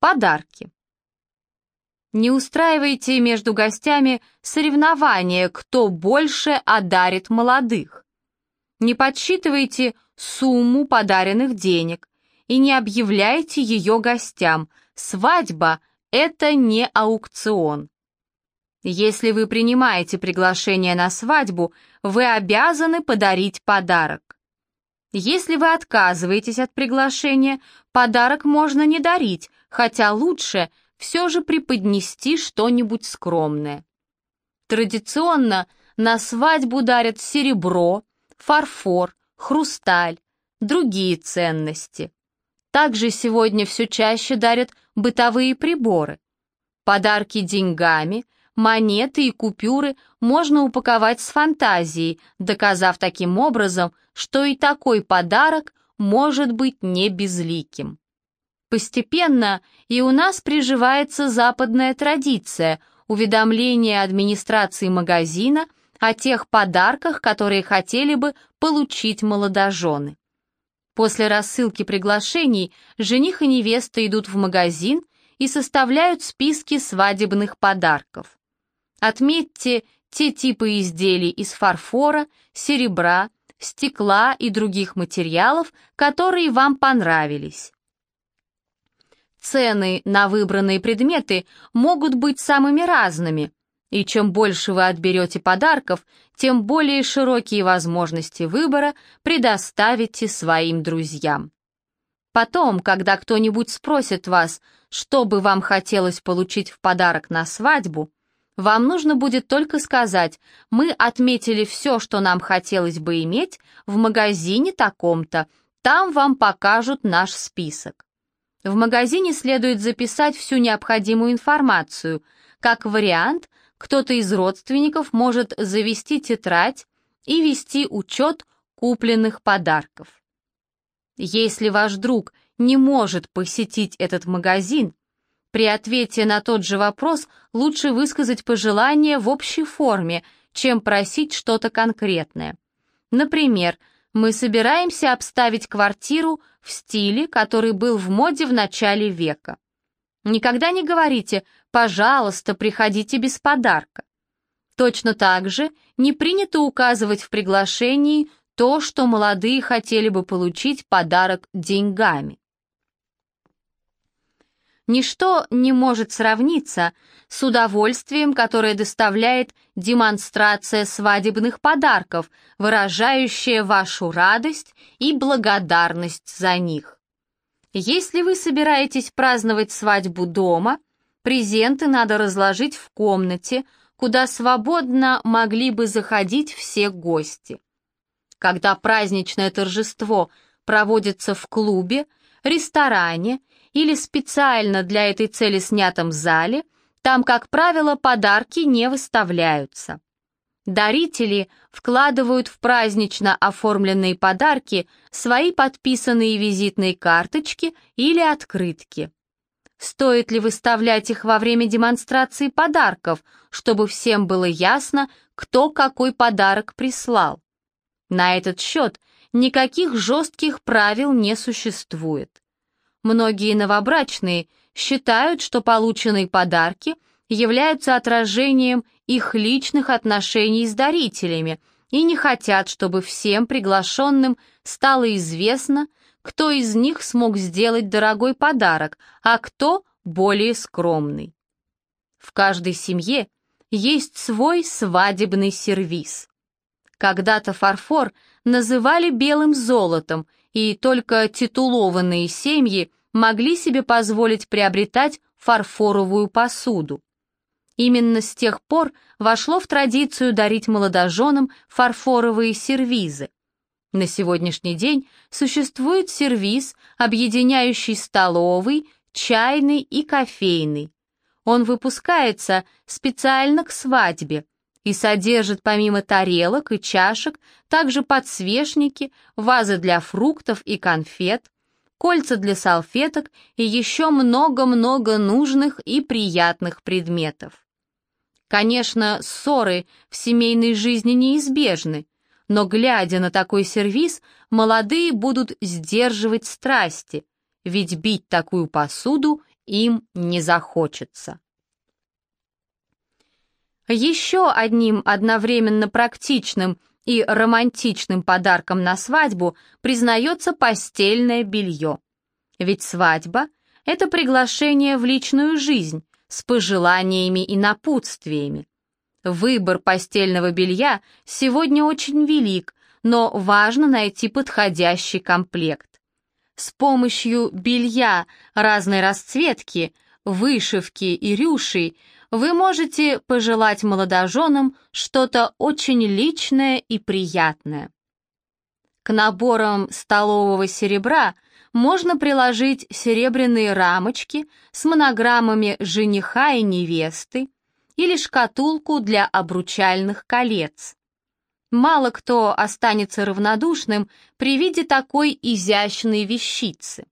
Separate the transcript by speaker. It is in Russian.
Speaker 1: Подарки. Не устраивайте между гостями соревнования, кто больше одарит молодых. Не подсчитывайте сумму подаренных денег и не объявляйте ее гостям. Свадьба – это не аукцион. Если вы принимаете приглашение на свадьбу, вы обязаны подарить подарок. Если вы отказываетесь от приглашения, подарок можно не дарить, хотя лучше – все же преподнести что-нибудь скромное. Традиционно на свадьбу дарят серебро, фарфор, хрусталь, другие ценности. Также сегодня все чаще дарят бытовые приборы. Подарки деньгами, монеты и купюры можно упаковать с фантазией, доказав таким образом, что и такой подарок может быть не безликим. Постепенно и у нас приживается западная традиция уведомления администрации магазина о тех подарках, которые хотели бы получить молодожены. После рассылки приглашений жених и невеста идут в магазин и составляют списки свадебных подарков. Отметьте те типы изделий из фарфора, серебра, стекла и других материалов, которые вам понравились. Цены на выбранные предметы могут быть самыми разными, и чем больше вы отберете подарков, тем более широкие возможности выбора предоставите своим друзьям. Потом, когда кто-нибудь спросит вас, что бы вам хотелось получить в подарок на свадьбу, вам нужно будет только сказать, мы отметили все, что нам хотелось бы иметь в магазине таком-то, там вам покажут наш список. В магазине следует записать всю необходимую информацию. Как вариант, кто-то из родственников может завести тетрадь и вести учет купленных подарков. Если ваш друг не может посетить этот магазин, при ответе на тот же вопрос лучше высказать пожелание в общей форме, чем просить что-то конкретное. Например, мы собираемся обставить квартиру в стиле, который был в моде в начале века. Никогда не говорите «пожалуйста, приходите без подарка». Точно так же не принято указывать в приглашении то, что молодые хотели бы получить подарок деньгами. Ничто не может сравниться с удовольствием, которое доставляет демонстрация свадебных подарков, выражающая вашу радость и благодарность за них. Если вы собираетесь праздновать свадьбу дома, презенты надо разложить в комнате, куда свободно могли бы заходить все гости. Когда праздничное торжество проводится в клубе, ресторане или специально для этой цели снятом зале, там, как правило, подарки не выставляются. Дарители вкладывают в празднично оформленные подарки свои подписанные визитные карточки или открытки. Стоит ли выставлять их во время демонстрации подарков, чтобы всем было ясно, кто какой подарок прислал? На этот счет никаких жестких правил не существует. Многие новобрачные считают, что полученные подарки являются отражением их личных отношений с дарителями и не хотят, чтобы всем приглашенным стало известно, кто из них смог сделать дорогой подарок, а кто более скромный. В каждой семье есть свой свадебный сервиз. Когда-то фарфор называли белым золотом – и только титулованные семьи могли себе позволить приобретать фарфоровую посуду. Именно с тех пор вошло в традицию дарить молодоженам фарфоровые сервизы. На сегодняшний день существует сервиз, объединяющий столовый, чайный и кофейный. Он выпускается специально к свадьбе, и содержит помимо тарелок и чашек также подсвечники, вазы для фруктов и конфет, кольца для салфеток и еще много-много нужных и приятных предметов. Конечно, ссоры в семейной жизни неизбежны, но глядя на такой сервиз, молодые будут сдерживать страсти, ведь бить такую посуду им не захочется. Еще одним одновременно практичным и романтичным подарком на свадьбу признается постельное белье. Ведь свадьба — это приглашение в личную жизнь с пожеланиями и напутствиями. Выбор постельного белья сегодня очень велик, но важно найти подходящий комплект. С помощью белья разной расцветки, вышивки и рюшей вы можете пожелать молодоженам что-то очень личное и приятное. К наборам столового серебра можно приложить серебряные рамочки с монограммами жениха и невесты или шкатулку для обручальных колец. Мало кто останется равнодушным при виде такой изящной вещицы.